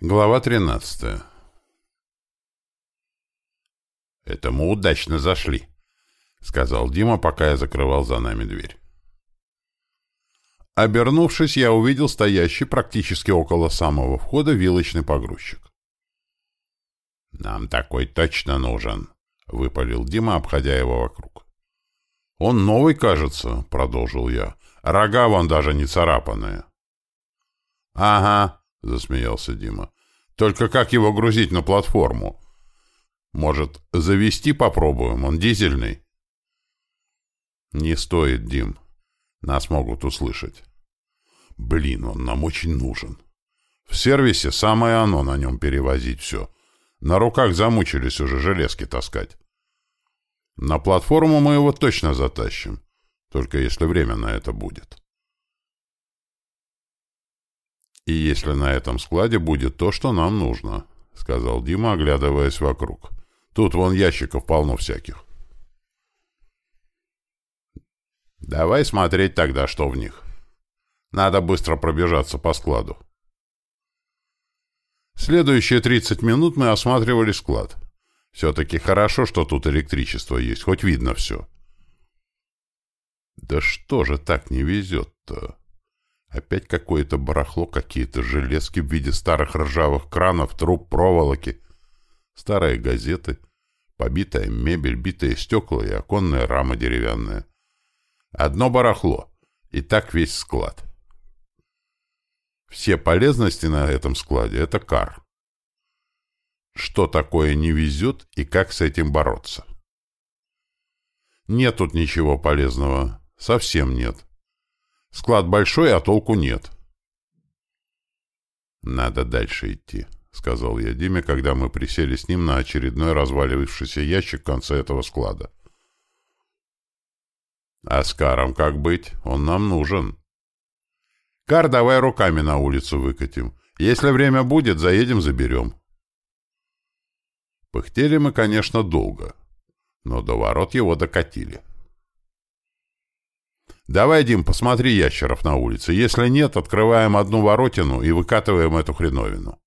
Глава 13 «Это мы удачно зашли», — сказал Дима, пока я закрывал за нами дверь. Обернувшись, я увидел стоящий практически около самого входа вилочный погрузчик. «Нам такой точно нужен», — выпалил Дима, обходя его вокруг. «Он новый, кажется», — продолжил я. «Рога вон даже не царапанные». «Ага», — засмеялся Дима. «Только как его грузить на платформу? Может, завести попробуем? Он дизельный?» «Не стоит, Дим. Нас могут услышать». «Блин, он нам очень нужен. В сервисе самое оно на нем перевозить все. На руках замучились уже железки таскать. На платформу мы его точно затащим, только если время на это будет». «И если на этом складе будет то, что нам нужно», — сказал Дима, оглядываясь вокруг. «Тут вон ящиков полно всяких». «Давай смотреть тогда, что в них. Надо быстро пробежаться по складу». Следующие 30 минут мы осматривали склад. Все-таки хорошо, что тут электричество есть, хоть видно все. «Да что же так не везет-то?» Опять какое-то барахло, какие-то железки в виде старых ржавых кранов, труб, проволоки, старые газеты, побитая мебель, битые стекла и оконная рама деревянная. Одно барахло, и так весь склад. Все полезности на этом складе — это кар. Что такое не везет и как с этим бороться? Нет тут ничего полезного, совсем нет. Склад большой, а толку нет. «Надо дальше идти», — сказал я Диме, когда мы присели с ним на очередной разваливавшийся ящик в конце этого склада. «А с Каром как быть? Он нам нужен». «Кар давай руками на улицу выкатим. Если время будет, заедем, заберем». Пыхтели мы, конечно, долго, но до ворот его докатили. «Давай, Дим, посмотри ящеров на улице. Если нет, открываем одну воротину и выкатываем эту хреновину».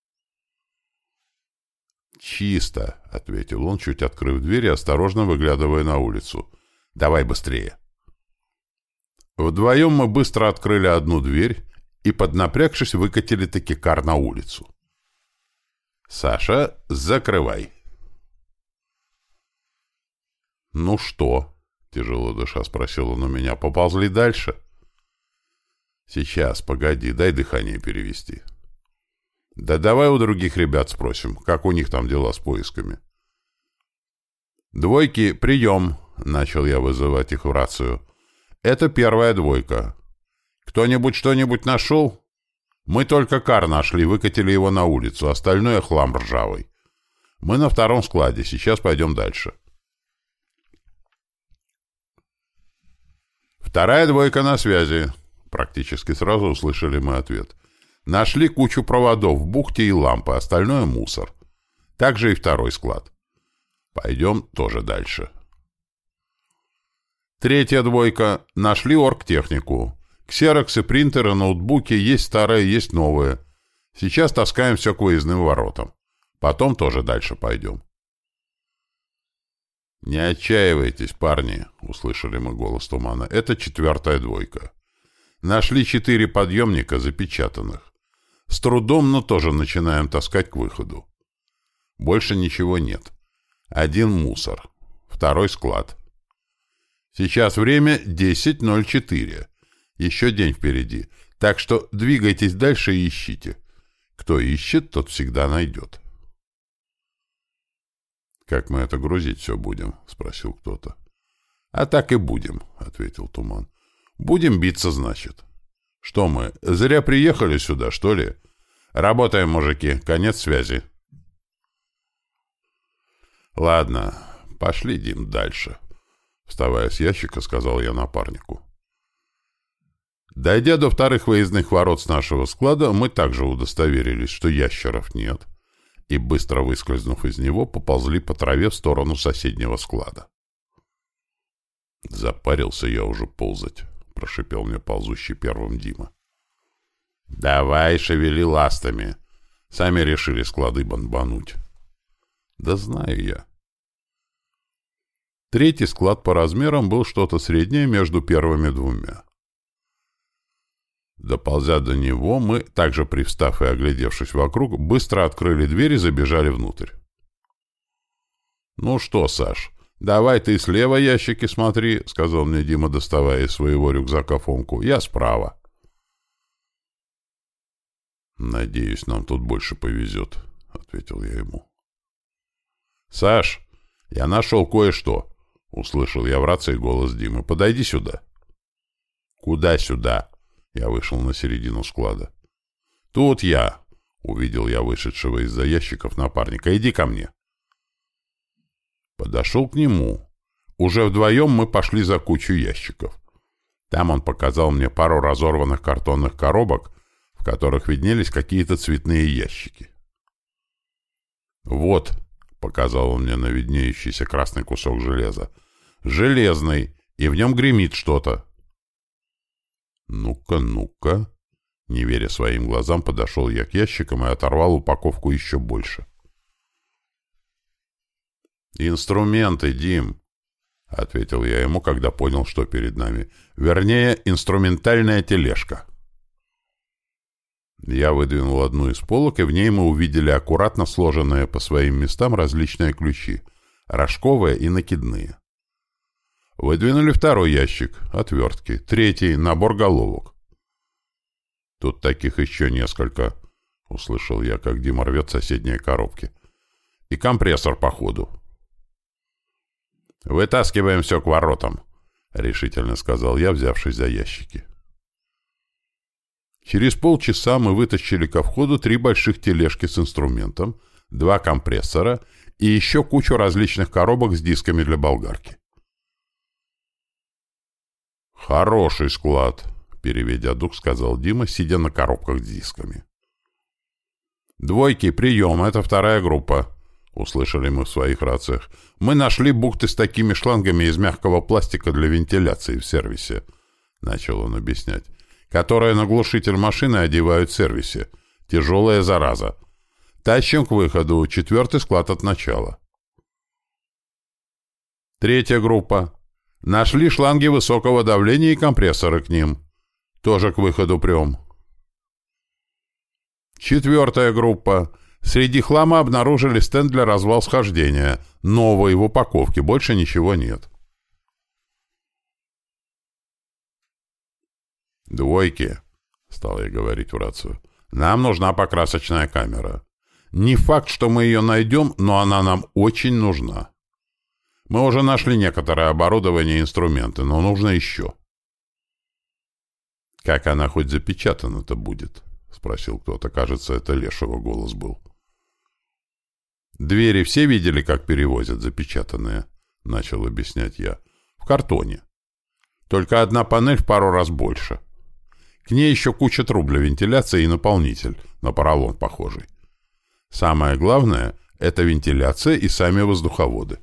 «Чисто», — ответил он, чуть открыв дверь и осторожно выглядывая на улицу. «Давай быстрее». Вдвоем мы быстро открыли одну дверь и, поднапрягшись, выкатили таки кар на улицу. «Саша, закрывай». «Ну что?» Тяжело дыша спросил он у меня. Поползли дальше? Сейчас, погоди, дай дыхание перевести. Да давай у других ребят спросим, как у них там дела с поисками. Двойки, прием, начал я вызывать их в рацию. Это первая двойка. Кто-нибудь что-нибудь нашел? Мы только кар нашли, выкатили его на улицу, остальное хлам ржавый. Мы на втором складе, сейчас пойдем дальше. «Вторая двойка на связи», — практически сразу услышали мы ответ. «Нашли кучу проводов в бухте и лампы, остальное — мусор. Также и второй склад. Пойдем тоже дальше». Третья двойка. Нашли оргтехнику. Ксероксы, принтеры, ноутбуки, есть старые, есть новые. Сейчас таскаем все к выездным воротам. Потом тоже дальше пойдем. «Не отчаивайтесь, парни», — услышали мы голос тумана. «Это четвертая двойка. Нашли четыре подъемника запечатанных. С трудом, но тоже начинаем таскать к выходу. Больше ничего нет. Один мусор. Второй склад. Сейчас время 10.04. Еще день впереди. Так что двигайтесь дальше и ищите. Кто ищет, тот всегда найдет». «Как мы это грузить все будем?» — спросил кто-то. «А так и будем», — ответил Туман. «Будем биться, значит». «Что мы, зря приехали сюда, что ли?» «Работаем, мужики, конец связи». «Ладно, пошли, Дим, дальше», — вставая с ящика, сказал я напарнику. Дойдя до вторых выездных ворот с нашего склада, мы также удостоверились, что ящеров нет, и, быстро выскользнув из него, поползли по траве в сторону соседнего склада. «Запарился я уже ползать», — прошипел мне ползущий первым Дима. «Давай, шевели ластами», Сами решили склады бомбануть. Да знаю я. Третий склад по размерам был что-то среднее между первыми двумя. Доползя до него, мы, также привстав и оглядевшись вокруг, быстро открыли дверь и забежали внутрь. «Ну что, Саш, давай ты слева ящики смотри», — сказал мне Дима, доставая из своего рюкзака Фомку. «Я справа». «Надеюсь, нам тут больше повезет», — ответил я ему. «Саш, я нашел кое-что», — услышал я в рации голос Димы. «Подойди сюда». «Куда сюда?» Я вышел на середину склада. «Тут я!» — увидел я вышедшего из-за ящиков напарника. «Иди ко мне!» Подошел к нему. Уже вдвоем мы пошли за кучу ящиков. Там он показал мне пару разорванных картонных коробок, в которых виднелись какие-то цветные ящики. «Вот», — показал он мне на виднеющийся красный кусок железа, — «железный, и в нем гремит что-то». «Ну-ка, ну-ка!» Не веря своим глазам, подошел я к ящикам и оторвал упаковку еще больше. «Инструменты, Дим!» — ответил я ему, когда понял, что перед нами. «Вернее, инструментальная тележка». Я выдвинул одну из полок, и в ней мы увидели аккуратно сложенные по своим местам различные ключи, рожковые и накидные. Выдвинули второй ящик, отвертки, третий — набор головок. Тут таких еще несколько, — услышал я, как Дима рвет соседние коробки. И компрессор, походу. «Вытаскиваем все к воротам», — решительно сказал я, взявшись за ящики. Через полчаса мы вытащили ко входу три больших тележки с инструментом, два компрессора и еще кучу различных коробок с дисками для болгарки. «Хороший склад», — переведя дух, сказал Дима, сидя на коробках с дисками. «Двойки, прием, это вторая группа», — услышали мы в своих рациях. «Мы нашли бухты с такими шлангами из мягкого пластика для вентиляции в сервисе», — начал он объяснять, «которые на глушитель машины одевают в сервисе. Тяжелая зараза. Тащим к выходу, четвертый склад от начала». «Третья группа», Нашли шланги высокого давления и компрессоры к ним. Тоже к выходу прем. Четвертая группа. Среди хлама обнаружили стенд для развал схождения. Новый в упаковке. Больше ничего нет. «Двойки», — стал я говорить в рацию. «Нам нужна покрасочная камера. Не факт, что мы ее найдем, но она нам очень нужна». Мы уже нашли некоторое оборудование и инструменты, но нужно еще. «Как она хоть запечатана-то будет?» — спросил кто-то. Кажется, это Лешего голос был. «Двери все видели, как перевозят запечатанные?» — начал объяснять я. «В картоне. Только одна панель в пару раз больше. К ней еще куча труб для вентиляции и наполнитель, на поролон похожий. Самое главное — это вентиляция и сами воздуховоды.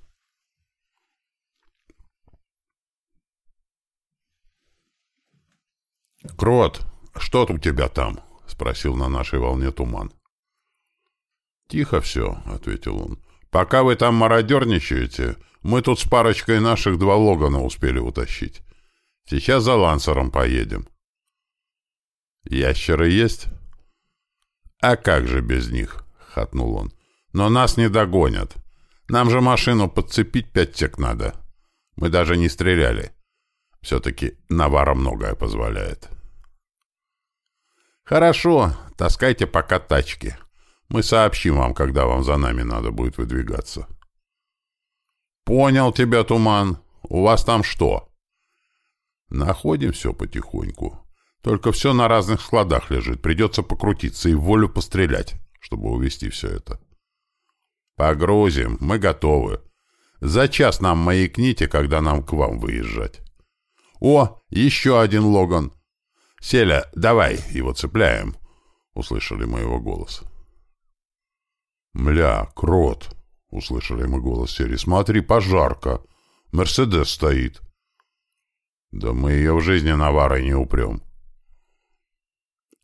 «Крот, что у тебя там?» — спросил на нашей волне туман. «Тихо все», — ответил он. «Пока вы там мародерничаете, мы тут с парочкой наших два Логана успели утащить. Сейчас за лансером поедем». «Ящеры есть?» «А как же без них?» — хатнул он. «Но нас не догонят. Нам же машину подцепить пять тек надо. Мы даже не стреляли. Все-таки Навара многое позволяет». «Хорошо, таскайте пока тачки. Мы сообщим вам, когда вам за нами надо будет выдвигаться». «Понял тебя, Туман. У вас там что?» «Находим все потихоньку. Только все на разных складах лежит. Придется покрутиться и волю пострелять, чтобы увести все это». «Погрузим. Мы готовы. За час нам маякните, когда нам к вам выезжать». «О, еще один Логан. «Селя, давай, его цепляем!» — услышали мы его голос. «Мля, крот!» — услышали мы голос Сели. «Смотри, пожарка! Мерседес стоит!» «Да мы ее в жизни наварой не упрем!»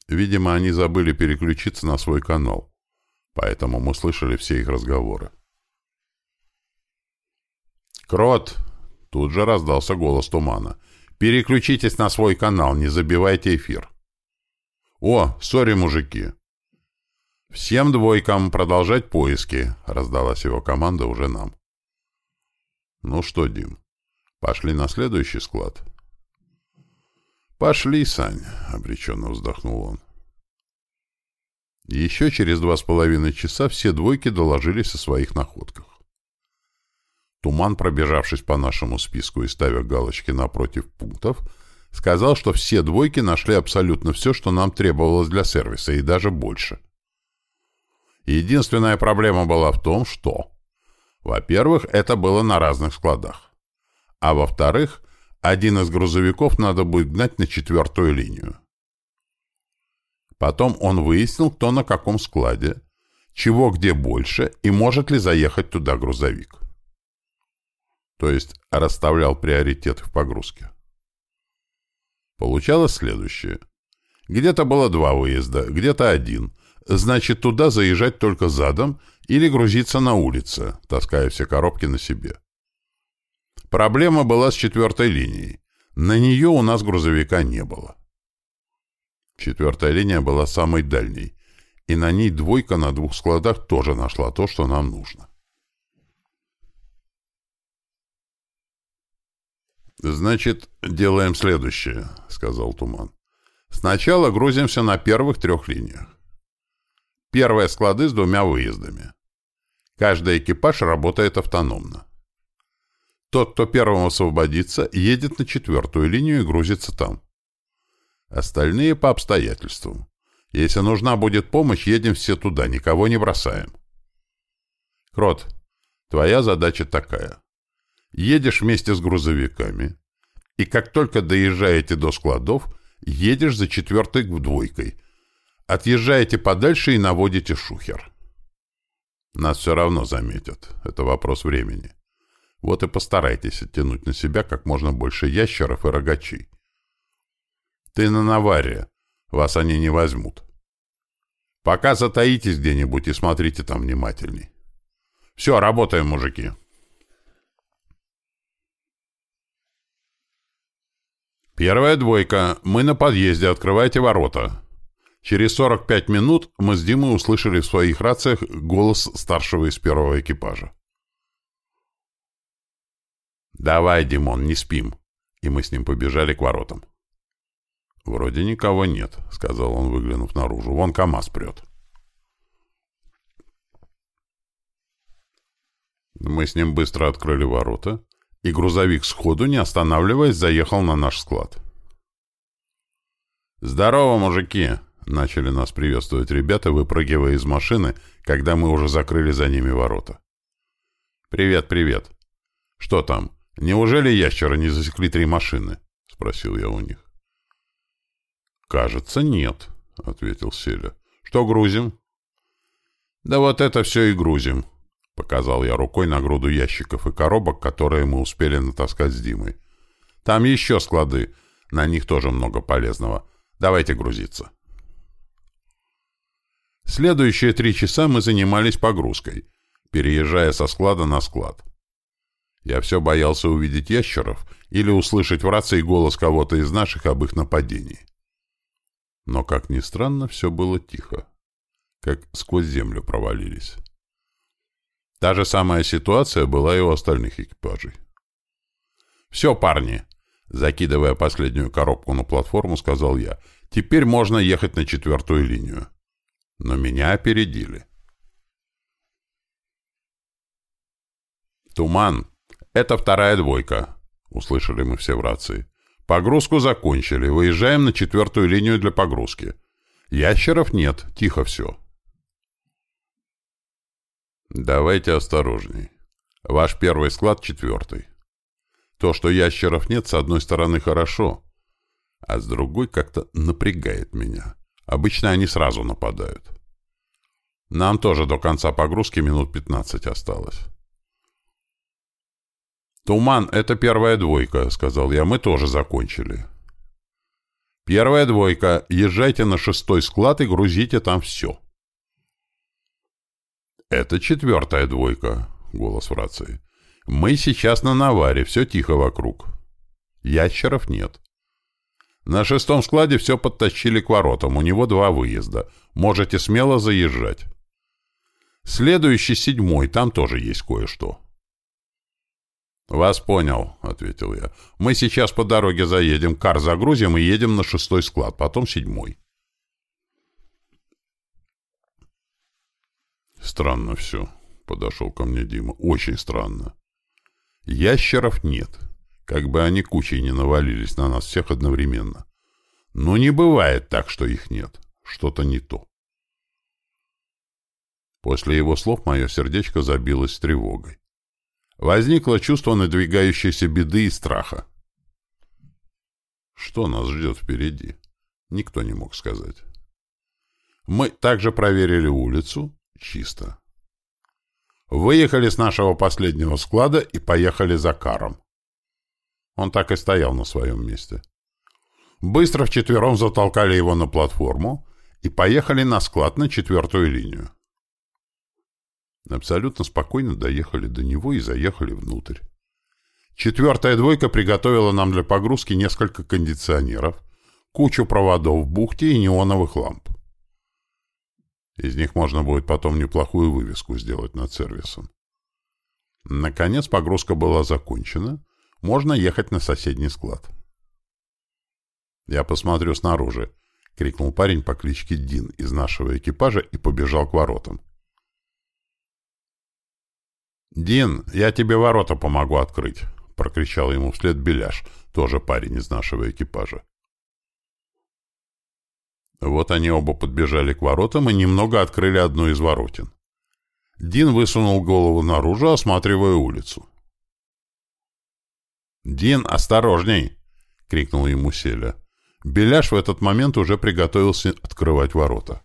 Видимо, они забыли переключиться на свой канал. поэтому мы слышали все их разговоры. «Крот!» — тут же раздался голос тумана. «Переключитесь на свой канал, не забивайте эфир». «О, сори, мужики!» «Всем двойкам продолжать поиски», — раздалась его команда уже нам. «Ну что, Дим, пошли на следующий склад?» «Пошли, Сань», — обреченно вздохнул он. Еще через два с половиной часа все двойки доложились о своих находках. Туман, пробежавшись по нашему списку и ставя галочки напротив пунктов, сказал, что все двойки нашли абсолютно все, что нам требовалось для сервиса, и даже больше. Единственная проблема была в том, что... Во-первых, это было на разных складах. А во-вторых, один из грузовиков надо будет гнать на четвертую линию. Потом он выяснил, кто на каком складе, чего где больше и может ли заехать туда грузовик то есть расставлял приоритеты в погрузке. Получалось следующее. Где-то было два выезда, где-то один. Значит, туда заезжать только задом или грузиться на улице, таская все коробки на себе. Проблема была с четвертой линией. На нее у нас грузовика не было. Четвертая линия была самой дальней, и на ней двойка на двух складах тоже нашла то, что нам нужно. «Значит, делаем следующее», — сказал Туман. «Сначала грузимся на первых трех линиях. Первые склады с двумя выездами. Каждый экипаж работает автономно. Тот, кто первым освободится, едет на четвертую линию и грузится там. Остальные по обстоятельствам. Если нужна будет помощь, едем все туда, никого не бросаем. Крот, твоя задача такая. Едешь вместе с грузовиками, и как только доезжаете до складов, едешь за четвертой двойкой. Отъезжаете подальше и наводите шухер. Нас все равно заметят. Это вопрос времени. Вот и постарайтесь оттянуть на себя как можно больше ящеров и рогачей. Ты на наваре. Вас они не возьмут. Пока затаитесь где-нибудь и смотрите там внимательней. Все, работаем, мужики. «Первая двойка. Мы на подъезде. Открывайте ворота». Через 45 минут мы с Димой услышали в своих рациях голос старшего из первого экипажа. «Давай, Димон, не спим». И мы с ним побежали к воротам. «Вроде никого нет», — сказал он, выглянув наружу. «Вон КамАЗ прет». Мы с ним быстро открыли ворота и грузовик сходу, не останавливаясь, заехал на наш склад. «Здорово, мужики!» — начали нас приветствовать ребята, выпрыгивая из машины, когда мы уже закрыли за ними ворота. «Привет, привет! Что там? Неужели ящеры не засекли три машины?» — спросил я у них. «Кажется, нет», — ответил Селя. «Что грузим?» «Да вот это все и грузим», — показал я рукой на груду ящиков и коробок, которые мы успели натаскать с Димой. «Там еще склады. На них тоже много полезного. Давайте грузиться». Следующие три часа мы занимались погрузкой, переезжая со склада на склад. Я все боялся увидеть ящеров или услышать в рации голос кого-то из наших об их нападении. Но, как ни странно, все было тихо, как сквозь землю провалились. Та же самая ситуация была и у остальных экипажей. «Все, парни!» Закидывая последнюю коробку на платформу, сказал я. «Теперь можно ехать на четвертую линию». Но меня опередили. «Туман! Это вторая двойка!» — услышали мы все в рации. «Погрузку закончили. Выезжаем на четвертую линию для погрузки. Ящеров нет. Тихо все». Давайте осторожней. Ваш первый склад четвертый. То, что ящеров нет, с одной стороны хорошо, а с другой как-то напрягает меня. Обычно они сразу нападают. Нам тоже до конца погрузки минут 15 осталось. «Туман — это первая двойка», — сказал я. «Мы тоже закончили». «Первая двойка. Езжайте на шестой склад и грузите там все». «Это четвертая двойка», — голос в рации. «Мы сейчас на наваре, все тихо вокруг. Ящеров нет. На шестом складе все подтащили к воротам, у него два выезда. Можете смело заезжать. Следующий седьмой, там тоже есть кое-что». «Вас понял», — ответил я. «Мы сейчас по дороге заедем, кар загрузим и едем на шестой склад, потом седьмой». «Странно все», — подошел ко мне Дима. «Очень странно. Ящеров нет, как бы они кучей не навалились на нас всех одновременно. Но не бывает так, что их нет. Что-то не то». После его слов мое сердечко забилось тревогой. Возникло чувство надвигающейся беды и страха. Что нас ждет впереди? Никто не мог сказать. Мы также проверили улицу. Чисто. Выехали с нашего последнего склада и поехали за каром. Он так и стоял на своем месте. Быстро вчетвером затолкали его на платформу и поехали на склад на четвертую линию. Абсолютно спокойно доехали до него и заехали внутрь. Четвертая двойка приготовила нам для погрузки несколько кондиционеров, кучу проводов в бухте и неоновых ламп. Из них можно будет потом неплохую вывеску сделать над сервисом. Наконец погрузка была закончена. Можно ехать на соседний склад. «Я посмотрю снаружи», — крикнул парень по кличке Дин из нашего экипажа и побежал к воротам. «Дин, я тебе ворота помогу открыть», — прокричал ему вслед Беляш, тоже парень из нашего экипажа. Вот они оба подбежали к воротам и немного открыли одну из воротин. Дин высунул голову наружу, осматривая улицу. «Дин, осторожней!» — крикнул ему Селя. Беляш в этот момент уже приготовился открывать ворота.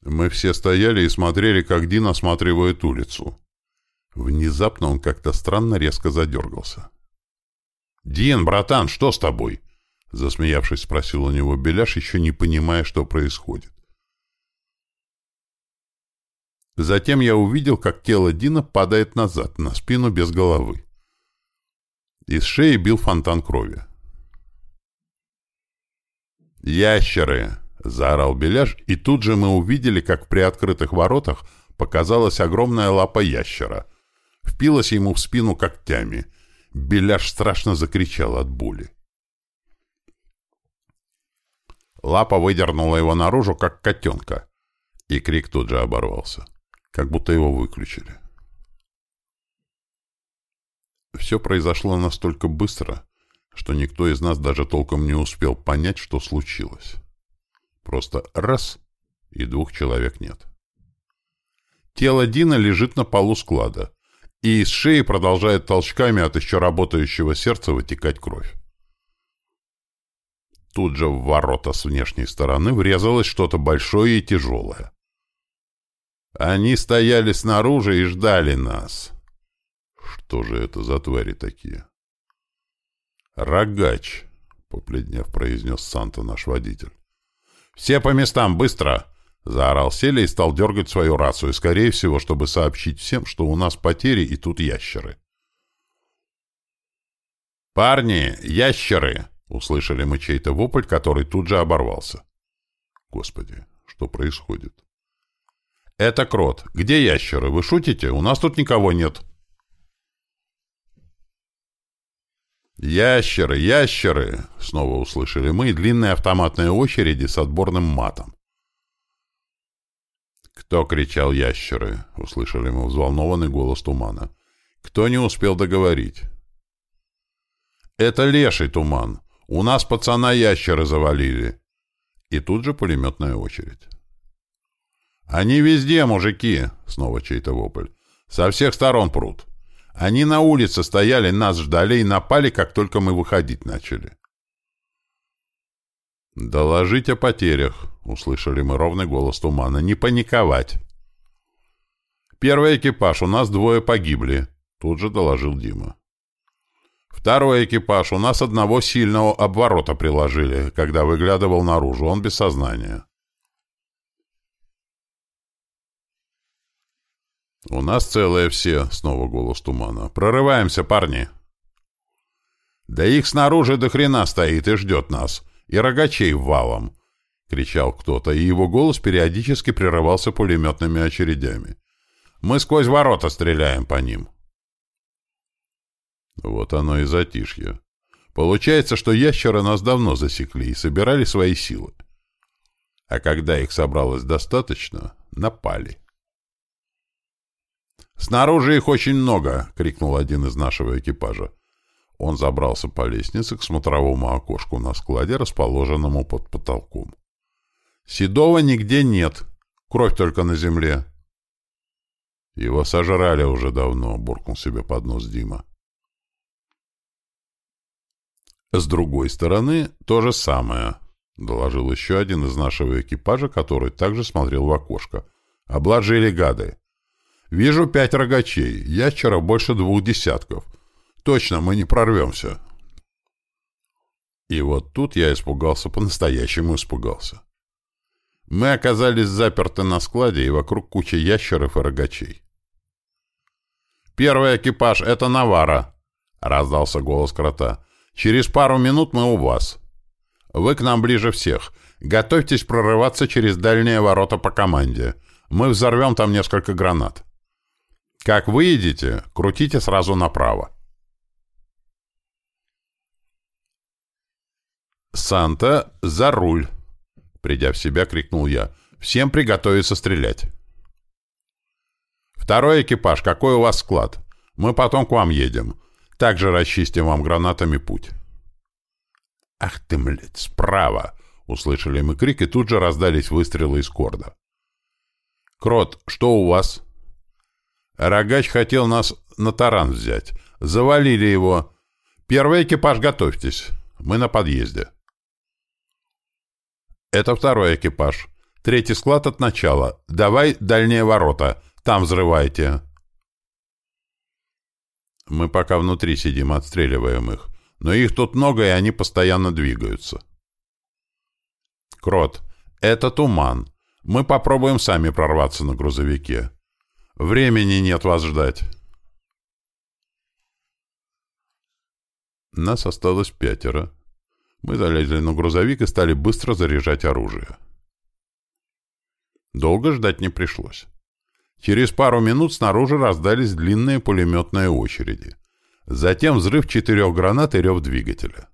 Мы все стояли и смотрели, как Дин осматривает улицу. Внезапно он как-то странно резко задергался. «Дин, братан, что с тобой?» Засмеявшись, спросил у него Беляш, еще не понимая, что происходит. Затем я увидел, как тело Дина падает назад, на спину без головы. Из шеи бил фонтан крови. «Ящеры!» Заорал Беляш, и тут же мы увидели, как при открытых воротах показалась огромная лапа ящера. Впилась ему в спину когтями. Беляш страшно закричал от боли. Лапа выдернула его наружу, как котенка. И крик тут же оборвался. Как будто его выключили. Все произошло настолько быстро, что никто из нас даже толком не успел понять, что случилось. Просто раз — и двух человек нет. Тело Дина лежит на полу склада, и из шеи продолжает толчками от еще работающего сердца вытекать кровь. Тут же в ворота с внешней стороны врезалось что-то большое и тяжелое. Они стояли снаружи и ждали нас. Что же это за твари такие? «Рогач», — побледнев произнес Санта наш водитель. «Все по местам, быстро!» — заорал Селя и стал дергать свою рацию, скорее всего, чтобы сообщить всем, что у нас потери и тут ящеры. «Парни, ящеры!» — услышали мы чей-то вопль, который тут же оборвался. «Господи, что происходит?» «Это крот. Где ящеры? Вы шутите? У нас тут никого нет». «Ящеры! Ящеры!» — снова услышали мы длинные автоматные очереди с отборным матом. «Кто кричал ящеры?» — услышали мы взволнованный голос тумана. «Кто не успел договорить?» «Это леший туман. У нас пацана ящеры завалили». И тут же пулеметная очередь. «Они везде, мужики!» — снова чей-то вопль. «Со всех сторон прут!» Они на улице стояли, нас ждали и напали, как только мы выходить начали. «Доложить о потерях», — услышали мы ровный голос тумана. «Не паниковать». «Первый экипаж, у нас двое погибли», — тут же доложил Дима. Второй экипаж. У нас одного сильного обворота приложили, когда выглядывал наружу. Он без сознания. «У нас целые все», — снова голос тумана. «Прорываемся, парни!» «Да их снаружи до хрена стоит и ждет нас. И рогачей валом!» — кричал кто-то, и его голос периодически прерывался пулеметными очередями. «Мы сквозь ворота стреляем по ним!» Вот оно и затишье. Получается, что ящеры нас давно засекли и собирали свои силы. А когда их собралось достаточно, напали. «Снаружи их очень много!» — крикнул один из нашего экипажа. Он забрался по лестнице к смотровому окошку на складе, расположенному под потолком. «Седова нигде нет. Кровь только на земле». «Его сожрали уже давно», — буркнул себе под нос Дима. «С другой стороны, то же самое», — доложил еще один из нашего экипажа, который также смотрел в окошко. «Обложили гады. Вижу пять рогачей, ящеров больше двух десятков. Точно, мы не прорвемся. И вот тут я испугался, по-настоящему испугался. Мы оказались заперты на складе, и вокруг куча ящеров и рогачей. «Первый экипаж — это Навара», — раздался голос крота. «Через пару минут мы у вас. Вы к нам ближе всех. Готовьтесь прорываться через дальние ворота по команде. Мы взорвем там несколько гранат». Как выедете, крутите сразу направо. «Санта, за руль!» Придя в себя, крикнул я. «Всем приготовиться стрелять!» «Второй экипаж, какой у вас склад? Мы потом к вам едем. Также расчистим вам гранатами путь». «Ах ты, млядь, справа!» Услышали мы крик, и тут же раздались выстрелы из корда. «Крот, что у вас?» Рогач хотел нас на таран взять. Завалили его. Первый экипаж, готовьтесь. Мы на подъезде. Это второй экипаж. Третий склад от начала. Давай дальние ворота. Там взрывайте. Мы пока внутри сидим, отстреливаем их. Но их тут много, и они постоянно двигаются. Крот, это туман. Мы попробуем сами прорваться на грузовике. Времени нет вас ждать. Нас осталось пятеро. Мы залезли на грузовик и стали быстро заряжать оружие. Долго ждать не пришлось. Через пару минут снаружи раздались длинные пулеметные очереди. Затем взрыв четырех гранат и рев двигателя.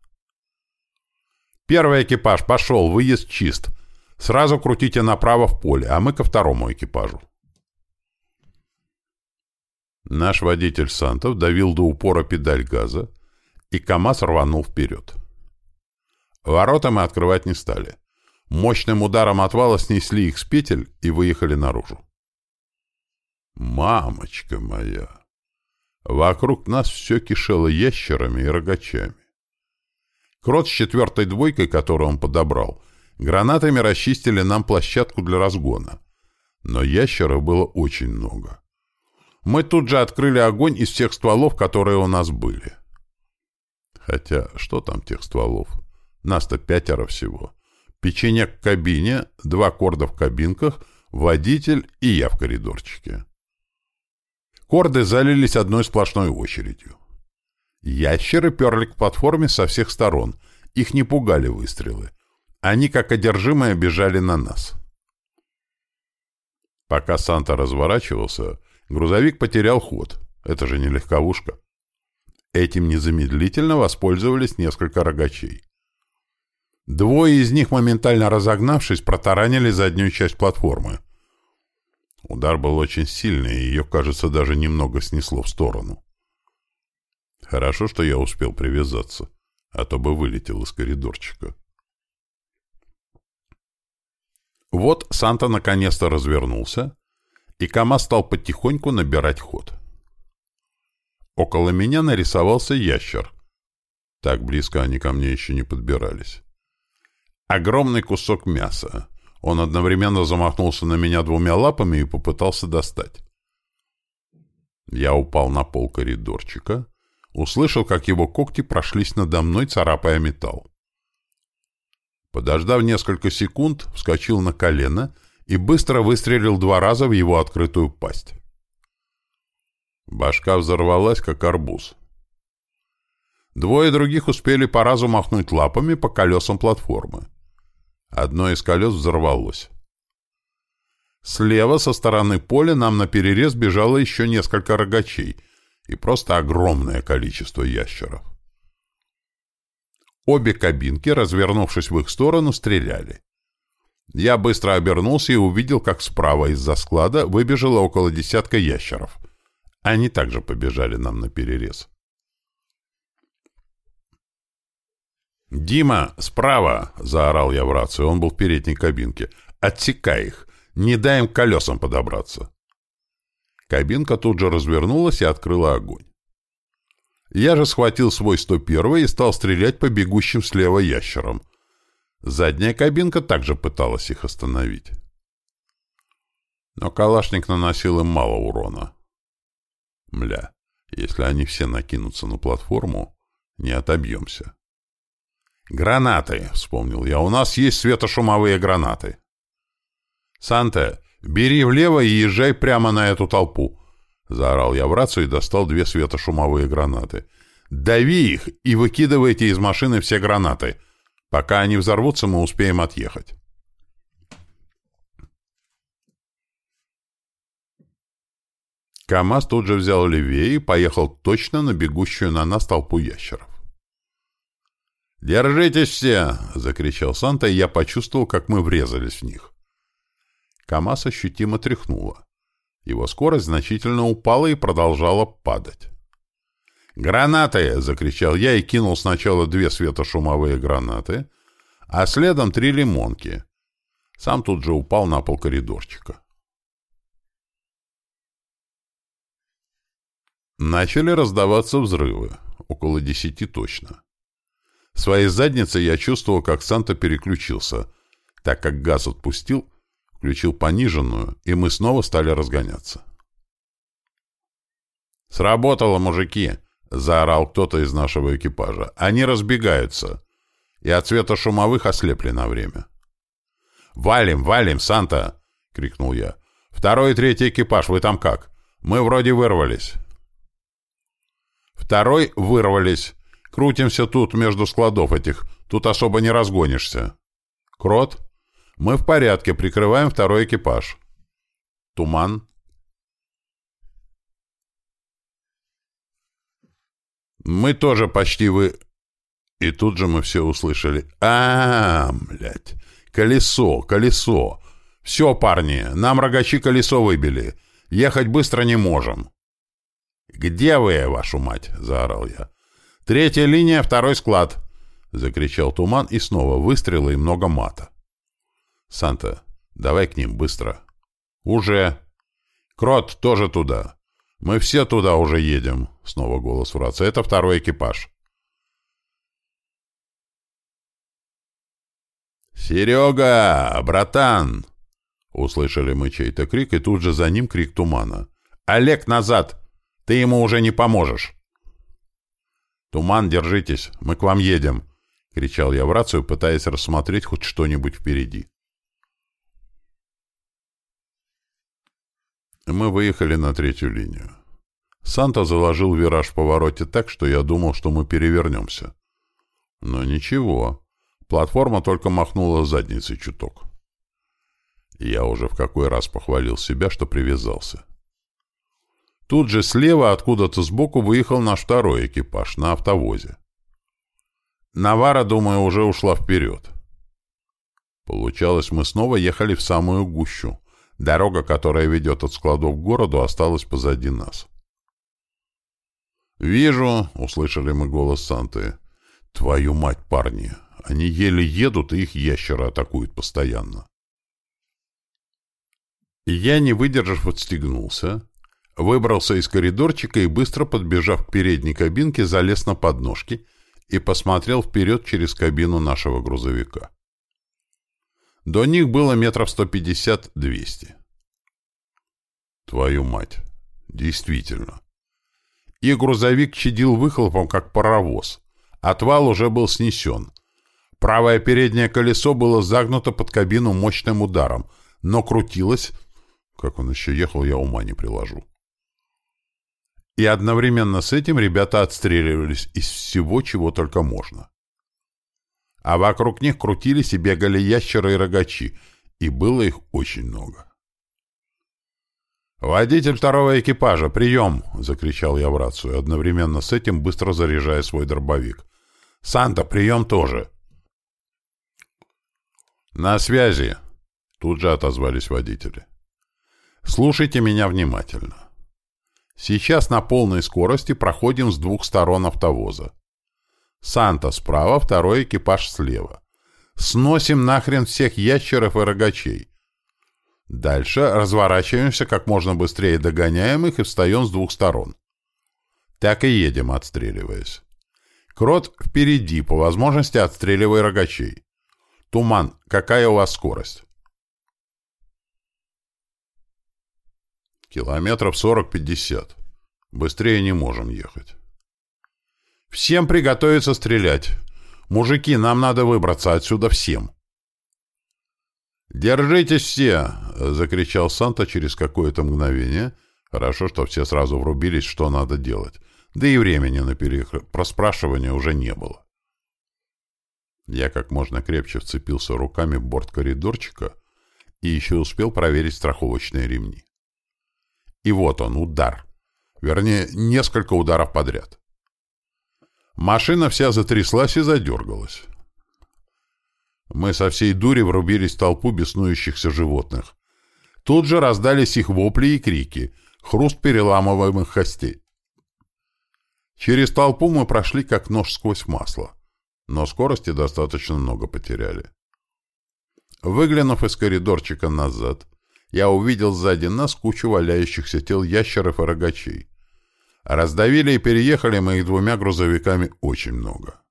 «Первый экипаж пошел, выезд чист. Сразу крутите направо в поле, а мы ко второму экипажу». Наш водитель Сантов давил до упора педаль газа, и КамАЗ рванул вперед. Ворота мы открывать не стали. Мощным ударом отвала снесли их с петель и выехали наружу. «Мамочка моя!» Вокруг нас все кишело ящерами и рогачами. Крот с четвертой двойкой, которую он подобрал, гранатами расчистили нам площадку для разгона. Но ящеров было очень много мы тут же открыли огонь из всех стволов, которые у нас были. Хотя, что там тех стволов? Нас-то пятеро всего. Печенек в кабине, два корда в кабинках, водитель и я в коридорчике. Корды залились одной сплошной очередью. Ящеры перли к платформе со всех сторон. Их не пугали выстрелы. Они, как одержимые, бежали на нас. Пока Санта разворачивался, Грузовик потерял ход. Это же не легковушка. Этим незамедлительно воспользовались несколько рогачей. Двое из них, моментально разогнавшись, протаранили заднюю часть платформы. Удар был очень сильный, и ее, кажется, даже немного снесло в сторону. Хорошо, что я успел привязаться, а то бы вылетел из коридорчика. Вот Санта наконец-то развернулся и КамАЗ стал потихоньку набирать ход. Около меня нарисовался ящер. Так близко они ко мне еще не подбирались. Огромный кусок мяса. Он одновременно замахнулся на меня двумя лапами и попытался достать. Я упал на пол коридорчика. услышал, как его когти прошлись надо мной, царапая металл. Подождав несколько секунд, вскочил на колено и быстро выстрелил два раза в его открытую пасть. Башка взорвалась, как арбуз. Двое других успели по разу махнуть лапами по колесам платформы. Одно из колес взорвалось. Слева, со стороны поля, нам на перерез бежало еще несколько рогачей и просто огромное количество ящеров. Обе кабинки, развернувшись в их сторону, стреляли. Я быстро обернулся и увидел, как справа из-за склада выбежало около десятка ящеров. Они также побежали нам на перерез. «Дима, справа!» — заорал я в рацию. Он был в передней кабинке. «Отсекай их! Не дай им колесам подобраться!» Кабинка тут же развернулась и открыла огонь. Я же схватил свой 101 и стал стрелять по бегущим слева ящерам. Задняя кабинка также пыталась их остановить. Но калашник наносил им мало урона. Мля, если они все накинутся на платформу, не отобьемся. «Гранаты!» — вспомнил я. «У нас есть светошумовые гранаты». «Санте, бери влево и езжай прямо на эту толпу!» — заорал я в рацию и достал две светошумовые гранаты. «Дави их и выкидывайте из машины все гранаты. Пока они взорвутся, мы успеем отъехать». КамАЗ тут же взял левее и поехал точно на бегущую на нас толпу ящеров. «Держитесь все!» — закричал Санта, и я почувствовал, как мы врезались в них. КамАЗ ощутимо тряхнуло. Его скорость значительно упала и продолжала падать. «Гранаты!» — закричал я и кинул сначала две светошумовые гранаты, а следом три лимонки. Сам тут же упал на пол коридорчика. Начали раздаваться взрывы, около десяти точно. Своей задницей я чувствовал, как Санта переключился, так как газ отпустил, включил пониженную, и мы снова стали разгоняться. «Сработало, мужики!» — заорал кто-то из нашего экипажа. «Они разбегаются!» И от цвета шумовых ослепли на время. «Валим, валим, Санта!» — крикнул я. «Второй и третий экипаж, вы там как? Мы вроде вырвались». Второй вырвались. Крутимся тут, между складов этих. Тут особо не разгонишься. Крот? Мы в порядке, прикрываем второй экипаж. Туман? Мы тоже почти вы... И тут же мы все услышали. а, -а, колесо, колесо. Все, парни, нам рогачи колесо выбили. Ехать быстро не можем. «Где вы, вашу мать?» — заорал я. «Третья линия, второй склад!» — закричал Туман, и снова выстрелы и много мата. «Санта, давай к ним, быстро!» «Уже!» «Крот, тоже туда!» «Мы все туда уже едем!» — снова голос в рации. «Это второй экипаж!» «Серега! Братан!» Услышали мы чей-то крик, и тут же за ним крик тумана. «Олег, назад! Ты ему уже не поможешь!» «Туман, держитесь, мы к вам едем!» — кричал я в рацию, пытаясь рассмотреть хоть что-нибудь впереди. Мы выехали на третью линию. Санта заложил вираж в повороте так, что я думал, что мы перевернемся. Но ничего. Платформа только махнула задницей чуток. Я уже в какой раз похвалил себя, что привязался. Тут же слева, откуда-то сбоку, выехал наш второй экипаж на автовозе. Навара, думаю, уже ушла вперед. Получалось, мы снова ехали в самую гущу. Дорога, которая ведет от складов к городу, осталась позади нас. «Вижу», — услышали мы голос Санты. «Твою мать, парни! Они еле едут, и их ящеры атакуют постоянно». Я, не выдержав, отстегнулся, Выбрался из коридорчика и, быстро подбежав к передней кабинке, залез на подножки и посмотрел вперед через кабину нашего грузовика. До них было метров сто пятьдесят-двести. Твою мать! Действительно. и грузовик чадил выхлопом, как паровоз. Отвал уже был снесен. Правое переднее колесо было загнуто под кабину мощным ударом, но крутилось... Как он еще ехал, я ума не приложу. И одновременно с этим ребята отстреливались из всего, чего только можно. А вокруг них крутились и бегали ящеры и рогачи, и было их очень много. «Водитель второго экипажа, прием!» — закричал я в рацию, одновременно с этим быстро заряжая свой дробовик. «Санта, прием тоже!» «На связи!» — тут же отозвались водители. «Слушайте меня внимательно. Сейчас на полной скорости проходим с двух сторон автовоза. Санта справа, второй экипаж слева. Сносим нахрен всех ящеров и рогачей. Дальше разворачиваемся как можно быстрее, догоняем их и встаем с двух сторон. Так и едем, отстреливаясь. Крот впереди, по возможности отстреливай рогачей. Туман, какая у вас скорость? Километров сорок-пятьдесят. Быстрее не можем ехать. Всем приготовиться стрелять. Мужики, нам надо выбраться отсюда всем. «Держитесь все!» — закричал Санта через какое-то мгновение. Хорошо, что все сразу врубились, что надо делать. Да и времени на проспрашивание уже не было. Я как можно крепче вцепился руками в борт коридорчика и еще успел проверить страховочные ремни. И вот он, удар. Вернее, несколько ударов подряд. Машина вся затряслась и задергалась. Мы со всей дури врубились в толпу беснующихся животных. Тут же раздались их вопли и крики, хруст переламываемых костей. Через толпу мы прошли как нож сквозь масло, но скорости достаточно много потеряли. Выглянув из коридорчика назад, я увидел сзади нас кучу валяющихся тел ящеров и рогачей. Раздавили и переехали мы их двумя грузовиками очень много.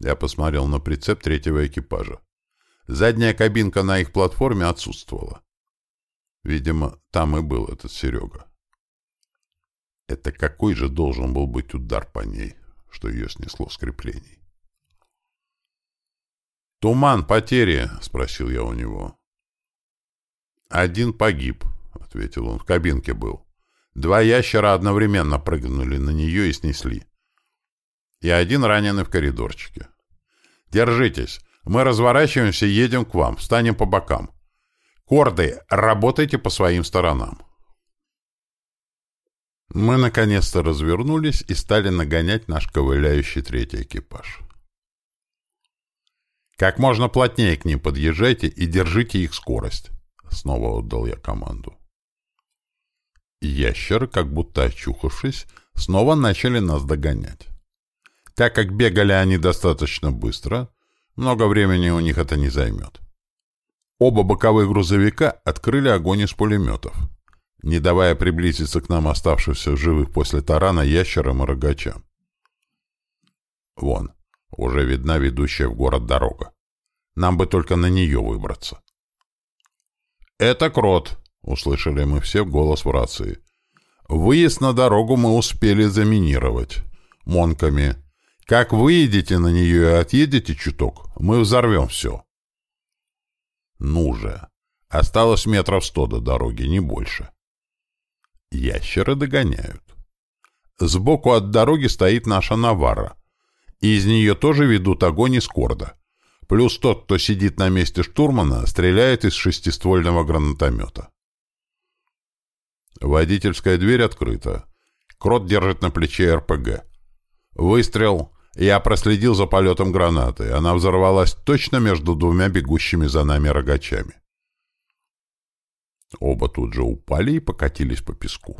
Я посмотрел на прицеп третьего экипажа. Задняя кабинка на их платформе отсутствовала. Видимо, там и был этот Серега. Это какой же должен был быть удар по ней, что ее снесло с креплений? «Туман, потери?» — спросил я у него. «Один погиб», — ответил он, — «в кабинке был. Два ящера одновременно прыгнули на нее и снесли и один раненый в коридорчике. «Держитесь. Мы разворачиваемся и едем к вам. Встанем по бокам. Корды, работайте по своим сторонам». Мы наконец-то развернулись и стали нагонять наш ковыляющий третий экипаж. «Как можно плотнее к ним подъезжайте и держите их скорость», — снова отдал я команду. Ящеры, как будто очухавшись, снова начали нас догонять. Так как бегали они достаточно быстро, много времени у них это не займет. Оба боковых грузовика открыли огонь из пулеметов, не давая приблизиться к нам оставшихся живых после тарана ящерам и рогачам. Вон, уже видна ведущая в город дорога. Нам бы только на нее выбраться. «Это Крот!» — услышали мы все голос в рации. «Выезд на дорогу мы успели заминировать. Монками. Как выедете на нее и отъедете чуток, мы взорвем все. Ну же. Осталось метров сто до дороги, не больше. Ящеры догоняют. Сбоку от дороги стоит наша Навара. Из нее тоже ведут огонь из корда. Плюс тот, кто сидит на месте штурмана, стреляет из шестиствольного гранатомета. Водительская дверь открыта. Крот держит на плече РПГ. Выстрел. Я проследил за полетом гранаты. Она взорвалась точно между двумя бегущими за нами рогачами. Оба тут же упали и покатились по песку.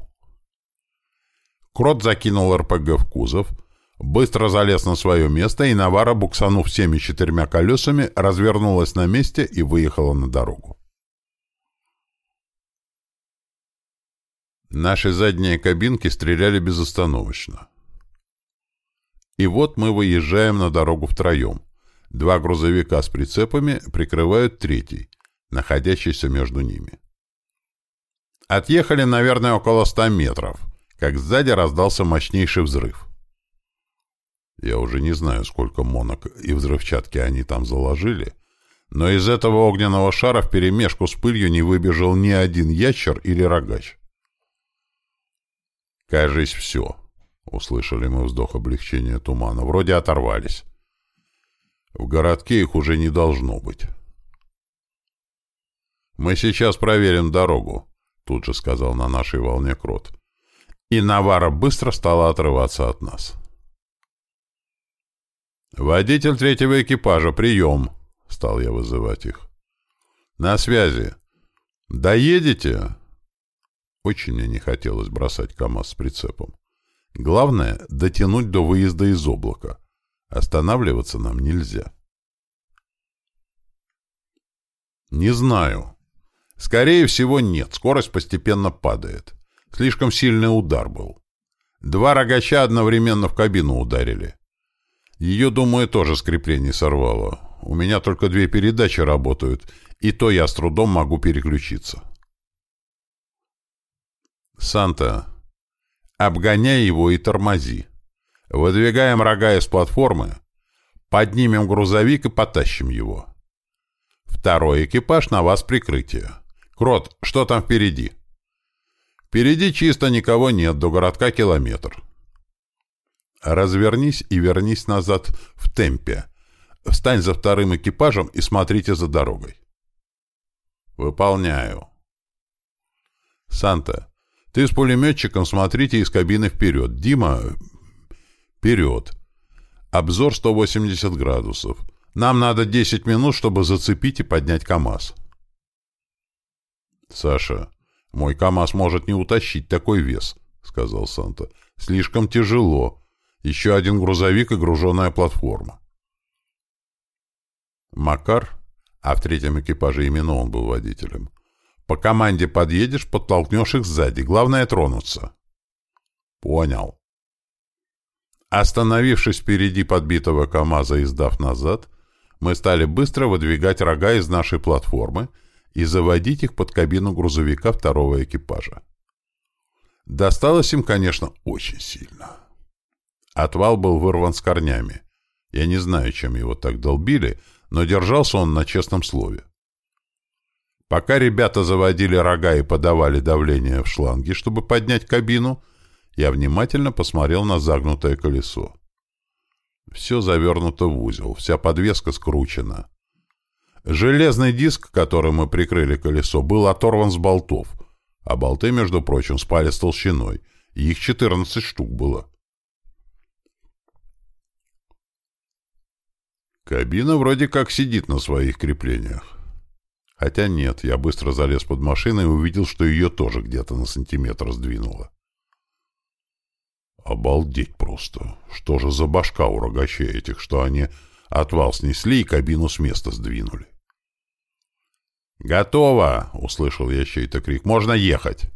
Крот закинул РПГ в кузов, быстро залез на свое место, и Навара, буксанув всеми четырьмя колесами, развернулась на месте и выехала на дорогу. Наши задние кабинки стреляли безостановочно. И вот мы выезжаем на дорогу втроем. Два грузовика с прицепами прикрывают третий, находящийся между ними. Отъехали, наверное, около ста метров, как сзади раздался мощнейший взрыв. Я уже не знаю, сколько монок и взрывчатки они там заложили, но из этого огненного шара вперемешку с пылью не выбежал ни один ящер или рогач. «Кажись, все», — услышали мы вздох облегчения тумана. «Вроде оторвались. В городке их уже не должно быть». «Мы сейчас проверим дорогу», — тут же сказал на нашей волне Крот. И Навара быстро стала отрываться от нас. «Водитель третьего экипажа, прием!» — стал я вызывать их. «На связи. Доедете?» Очень мне не хотелось бросать КамАЗ с прицепом. Главное — дотянуть до выезда из облака. Останавливаться нам нельзя. «Не знаю. Скорее всего, нет. Скорость постепенно падает. Слишком сильный удар был. Два рогача одновременно в кабину ударили. Ее, думаю, тоже с креплений сорвало. У меня только две передачи работают, и то я с трудом могу переключиться. Санта, обгоняй его и тормози. Выдвигаем рога из платформы, поднимем грузовик и потащим его. Второй экипаж на вас прикрытие. Крот, что там впереди? Впереди чисто никого нет, до городка километр. Развернись и вернись назад в темпе. Встань за вторым экипажем и смотрите за дорогой. Выполняю. Санта, ты с пулеметчиком смотрите из кабины вперед. Дима, вперед. Обзор 180 градусов. Нам надо 10 минут, чтобы зацепить и поднять КАМАЗ. Саша, мой КАМАЗ может не утащить такой вес, сказал Санта. Слишком тяжело. Еще один грузовик и груженная платформа. Макар, а в третьем экипаже именно он был водителем, по команде подъедешь, подтолкнешь их сзади. Главное — тронуться. Понял. Остановившись впереди подбитого КамАЗа и сдав назад, мы стали быстро выдвигать рога из нашей платформы и заводить их под кабину грузовика второго экипажа. Досталось им, конечно, очень сильно. Отвал был вырван с корнями. Я не знаю, чем его так долбили, но держался он на честном слове. Пока ребята заводили рога и подавали давление в шланги, чтобы поднять кабину, я внимательно посмотрел на загнутое колесо. Все завернуто в узел, вся подвеска скручена. Железный диск, которым мы прикрыли колесо, был оторван с болтов, а болты, между прочим, спали с толщиной, и их 14 штук было. Кабина вроде как сидит на своих креплениях. Хотя нет, я быстро залез под машину и увидел, что ее тоже где-то на сантиметр сдвинуло. Обалдеть просто. Что же за башка у рогачей этих, что они отвал снесли и кабину с места сдвинули? «Готово!» — услышал я чей-то крик. «Можно ехать!»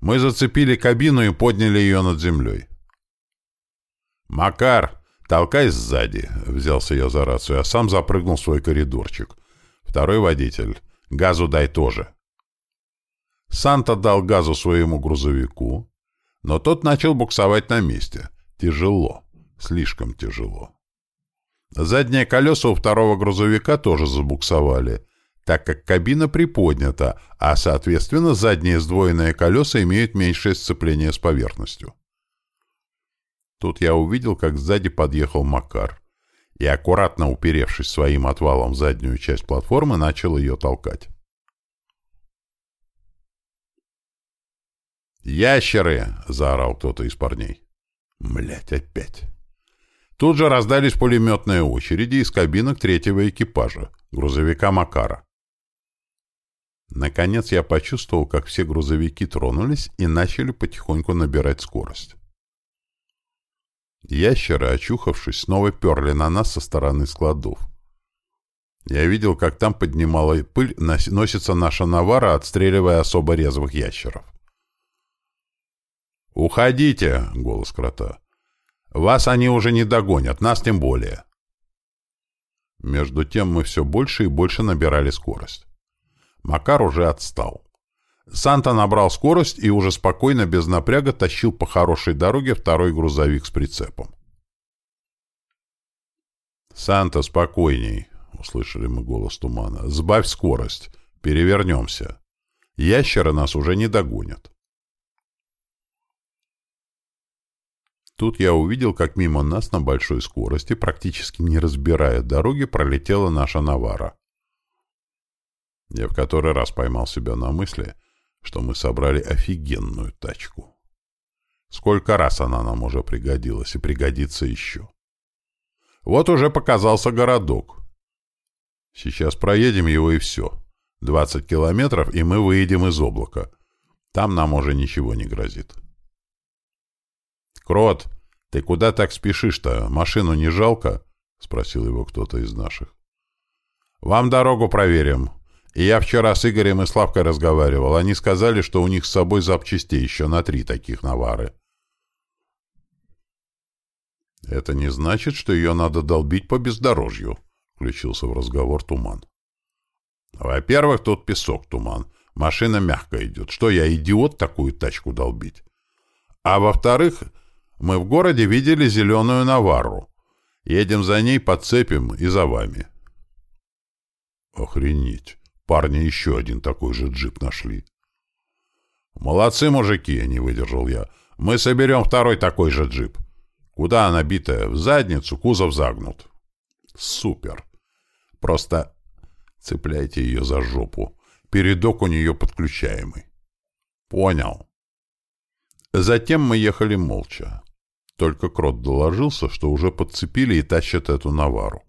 Мы зацепили кабину и подняли ее над землей. «Макар, толкай сзади!» — взялся я за рацию, а сам запрыгнул в свой коридорчик — Второй водитель. Газу дай тоже. Санта дал газу своему грузовику, но тот начал буксовать на месте. Тяжело. Слишком тяжело. Задние колеса у второго грузовика тоже забуксовали, так как кабина приподнята, а, соответственно, задние сдвоенные колеса имеют меньшее сцепление с поверхностью. Тут я увидел, как сзади подъехал Макар и, аккуратно уперевшись своим отвалом в заднюю часть платформы, начал ее толкать. «Ящеры!» — заорал кто-то из парней. Млять, опять. Тут же раздались пулеметные очереди из кабинок третьего экипажа, грузовика Макара. Наконец я почувствовал, как все грузовики тронулись и начали потихоньку набирать скорость. Ящеры, очухавшись, снова перли на нас со стороны складов. Я видел, как там поднимала пыль, носится наша навара, отстреливая особо резвых ящеров. «Уходите!» — голос крота. «Вас они уже не догонят, нас тем более». Между тем мы все больше и больше набирали скорость. Макар уже отстал. Санта набрал скорость и уже спокойно, без напряга, тащил по хорошей дороге второй грузовик с прицепом. «Санта, спокойней!» — услышали мы голос тумана. «Сбавь скорость. Перевернемся. Ящеры нас уже не догонят». Тут я увидел, как мимо нас на большой скорости, практически не разбирая дороги, пролетела наша Навара. Я в который раз поймал себя на мысли, что мы собрали офигенную тачку. Сколько раз она нам уже пригодилась и пригодится еще. Вот уже показался городок. Сейчас проедем его и все. 20 километров, и мы выедем из облака. Там нам уже ничего не грозит. «Крот, ты куда так спешишь-то? Машину не жалко?» — спросил его кто-то из наших. «Вам дорогу проверим. Я вчера с Игорем и Славкой разговаривал. Они сказали, что у них с собой запчастей еще на три таких навары». «Это не значит, что ее надо долбить по бездорожью», — включился в разговор Туман. «Во-первых, тут песок, Туман. Машина мягко идет. Что, я идиот такую тачку долбить? А во-вторых, мы в городе видели зеленую Наварру. Едем за ней, подцепим и за вами. Охренеть. Парни еще один такой же джип нашли. Молодцы, мужики, не выдержал я. Мы соберем второй такой же джип. Куда она битая? В задницу, кузов загнут. Супер. Просто цепляйте ее за жопу. Передок у нее подключаемый. Понял. Затем мы ехали молча. Только Крот доложился, что уже подцепили и тащат эту навару.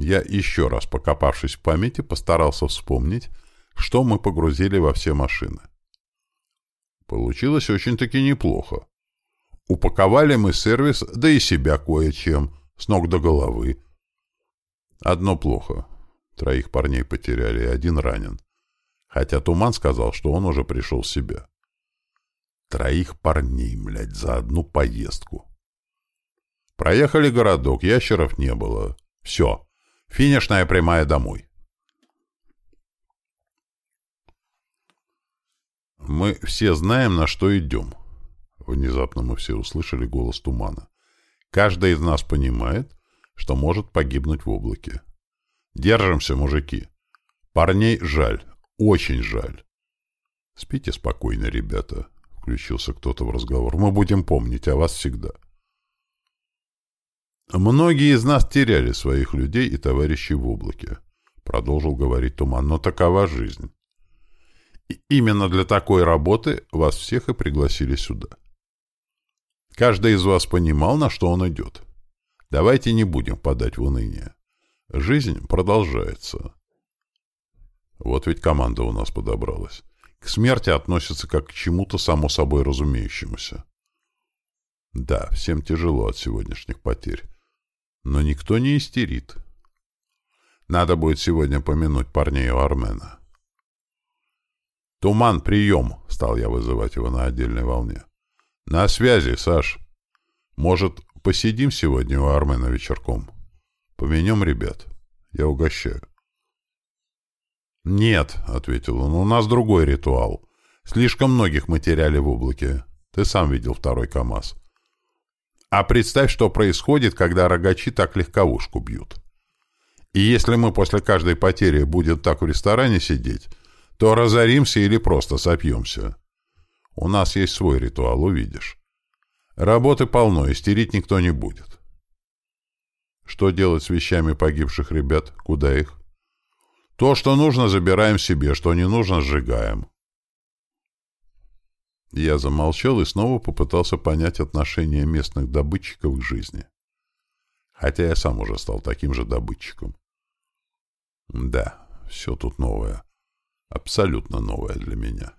Я еще раз, покопавшись в памяти, постарался вспомнить, что мы погрузили во все машины. Получилось очень-таки неплохо. Упаковали мы сервис, да и себя кое-чем, с ног до головы. Одно плохо. Троих парней потеряли, и один ранен. Хотя Туман сказал, что он уже пришел в себя. Троих парней, блядь, за одну поездку. Проехали городок, ящеров не было. Все. Финишная прямая домой. Мы все знаем, на что идем. Внезапно мы все услышали голос тумана. Каждый из нас понимает, что может погибнуть в облаке. Держимся, мужики. Парней жаль, очень жаль. Спите спокойно, ребята включился кто-то в разговор. «Мы будем помнить о вас всегда». «Многие из нас теряли своих людей и товарищей в облаке», — продолжил говорить Туман, — «но такова жизнь. И именно для такой работы вас всех и пригласили сюда. Каждый из вас понимал, на что он идет. Давайте не будем впадать в уныние. Жизнь продолжается». Вот ведь команда у нас подобралась к смерти относятся как к чему-то само собой разумеющемуся. Да, всем тяжело от сегодняшних потерь. Но никто не истерит. Надо будет сегодня помянуть парней у Армена. «Туман, прием!» — стал я вызывать его на отдельной волне. «На связи, Саш. Может, посидим сегодня у Армена вечерком? Поменем ребят. Я угощаю». «Нет», — ответил он, — «у нас другой ритуал. Слишком многих мы теряли в облаке. Ты сам видел второй КАМАЗ. А представь, что происходит, когда рогачи так легковушку бьют. И если мы после каждой потери будем так в ресторане сидеть, то разоримся или просто сопьемся. У нас есть свой ритуал, увидишь. Работы полно, истерить никто не будет. Что делать с вещами погибших ребят? Куда их? То, что нужно, забираем себе, что не нужно, сжигаем. Я замолчал и снова попытался понять отношение местных добытчиков к жизни. Хотя я сам уже стал таким же добытчиком. Да, все тут новое. Абсолютно новое для меня.